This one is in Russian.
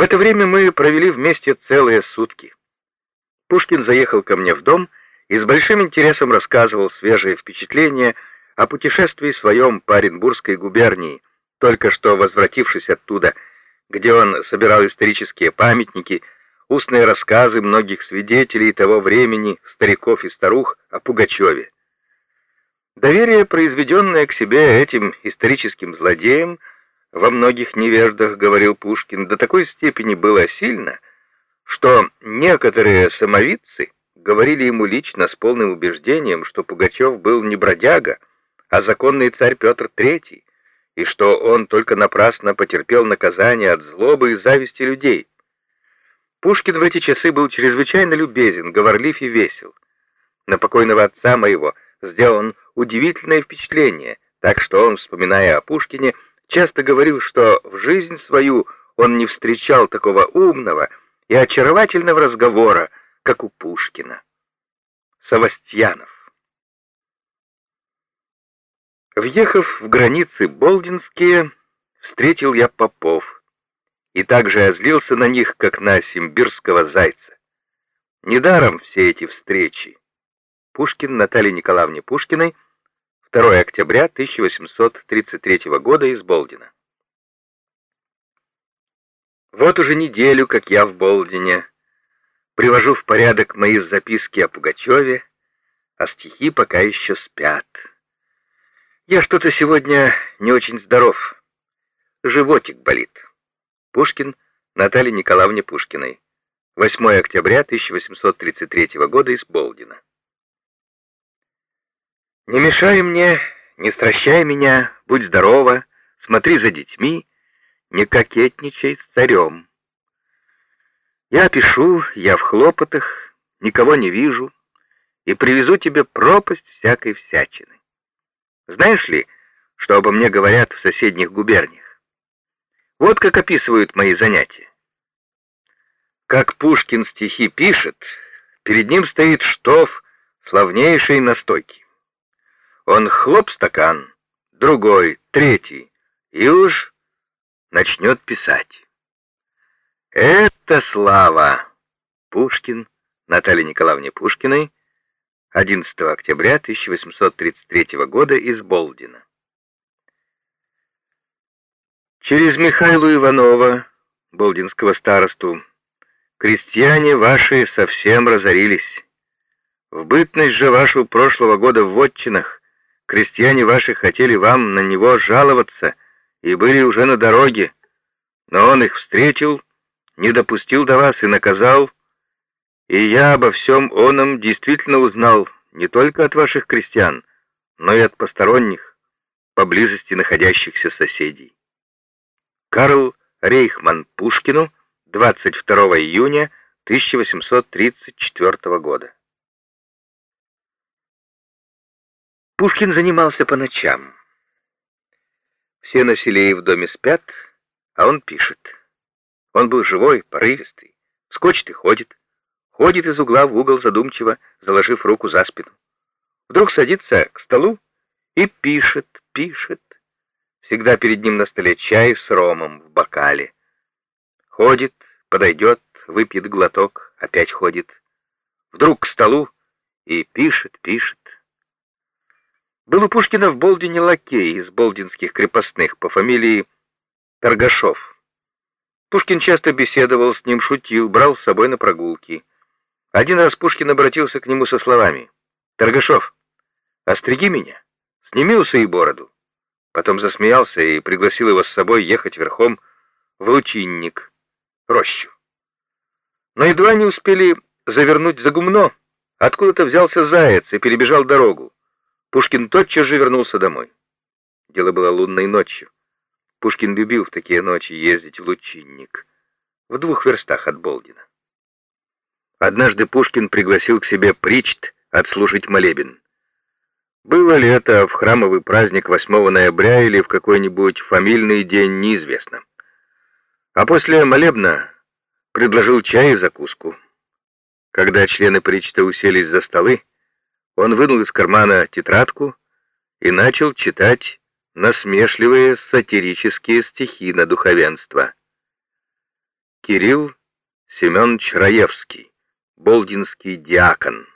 В это время мы провели вместе целые сутки. Пушкин заехал ко мне в дом и с большим интересом рассказывал свежие впечатления о путешествии своем по Оренбургской губернии, только что возвратившись оттуда, где он собирал исторические памятники, устные рассказы многих свидетелей того времени, стариков и старух о Пугачеве. Доверие, произведенное к себе этим историческим злодеям, во многих невеждах, говорил Пушкин, до такой степени было сильно, что некоторые самовидцы говорили ему лично с полным убеждением, что Пугачев был не бродяга, а законный царь Петр III, и что он только напрасно потерпел наказание от злобы и зависти людей. Пушкин в эти часы был чрезвычайно любезен, говорлив и весел. На покойного отца моего сделан удивительное впечатление, так что он, вспоминая о Пушкине, часто говорил, что в жизнь свою он не встречал такого умного и очаровательного разговора, как у Пушкина. Савастьянов. Въехав в границы Болдинские, встретил я попов, и также озлился на них, как на симбирского зайца. Недаром все эти встречи. Пушкин Наталье Николаевне Пушкиной, 2 октября 1833 года из Болдина. Вот уже неделю, как я в Болдине, привожу в порядок мои записки о Пугачеве, а стихи пока еще спят. Я что-то сегодня не очень здоров. Животик болит. Пушкин Наталье Николаевне Пушкиной. 8 октября 1833 года из Болдина. Не мешай мне, не стращай меня, будь здорова, смотри за детьми, не кокетничай с царем. Я пишу, я в хлопотах, никого не вижу, и привезу тебе пропасть всякой всячины. Знаешь ли, что обо мне говорят в соседних губерниях? Вот как описывают мои занятия. Как Пушкин стихи пишет, перед ним стоит штоф славнейшей настойки. Он хлоп стакан, другой, третий, и уж начнет писать. Это слава! Пушкин Наталье Николаевне Пушкиной 11 октября 1833 года из Болдина. Через Михаила Иванова, болдинского старосту, крестьяне ваши совсем разорились. В бытность же вашу прошлого года в вотчинах крестьяне ваши хотели вам на него жаловаться и были уже на дороге, но он их встретил, не допустил до вас и наказал, и я обо всем оном действительно узнал не только от ваших крестьян, но и от посторонних, поблизости находящихся соседей. Карл Рейхман Пушкину, 22 июня 1834 года. Пушкин занимался по ночам. Все на в доме спят, а он пишет. Он был живой, порывистый, скочит и ходит ходит из угла в угол задумчиво, заложив руку за спину. Вдруг садится к столу и пишет, пишет. Всегда перед ним на столе чай с ромом в бокале. Ходит, подойдет, выпьет глоток, опять ходит. Вдруг к столу и пишет, пишет. Был у Пушкина в Болдине лакей из болдинских крепостных по фамилии Торгашов. Пушкин часто беседовал с ним, шутил, брал с собой на прогулки. Один раз Пушкин обратился к нему со словами «Торгашов, остриги меня, сними усы и бороду». Потом засмеялся и пригласил его с собой ехать верхом в лучинник, рощу. Но едва не успели завернуть за гумно, откуда-то взялся заяц и перебежал дорогу. Пушкин тотчас же вернулся домой. Дело было лунной ночью. Пушкин любил в такие ночи ездить в лучинник, в двух верстах от Болдина. Однажды Пушкин пригласил к себе Причт отслужить молебен. Было ли это в храмовый праздник 8 ноября или в какой-нибудь фамильный день, неизвестно. А после молебна предложил чай и закуску. Когда члены Причта уселись за столы, он вынул из кармана тетрадку и начал читать насмешливые сатирические стихи на духовенство. Кирилл Семенович Раевский, болдинский диакон.